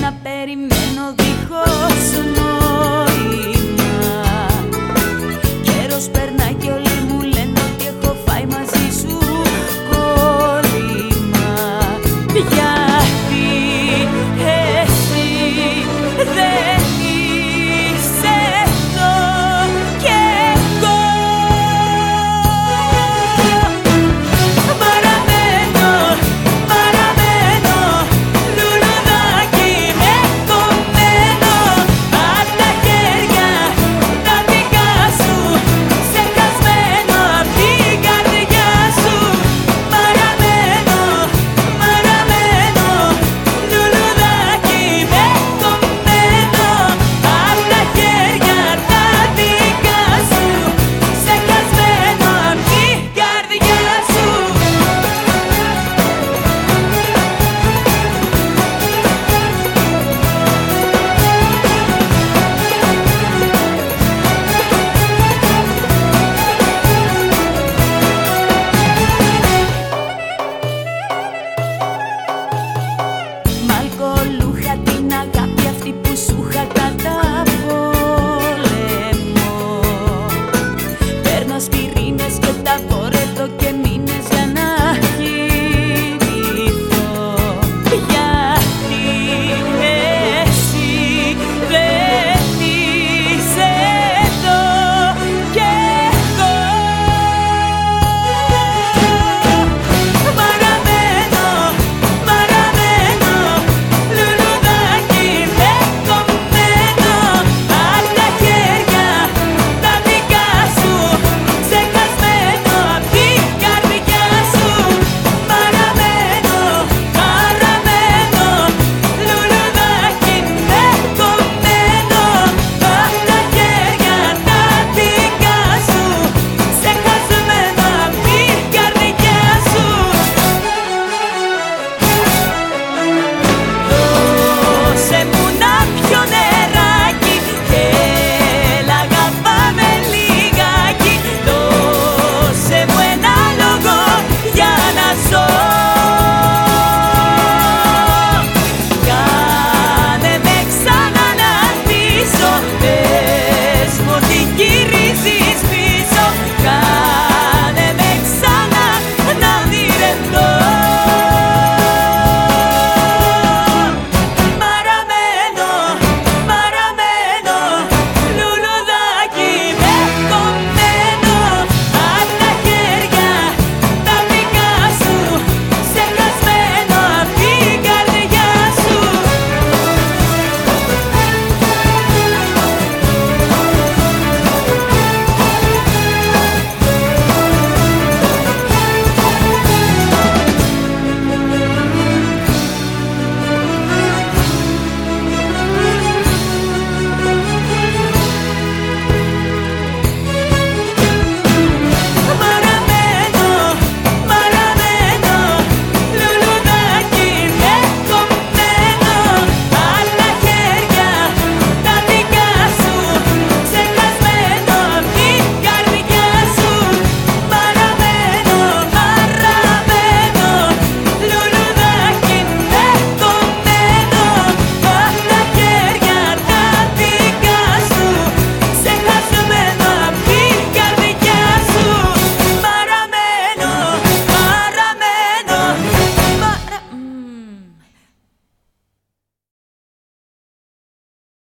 να περιμένω δίχως νόημα Καιρός περνά κι όλα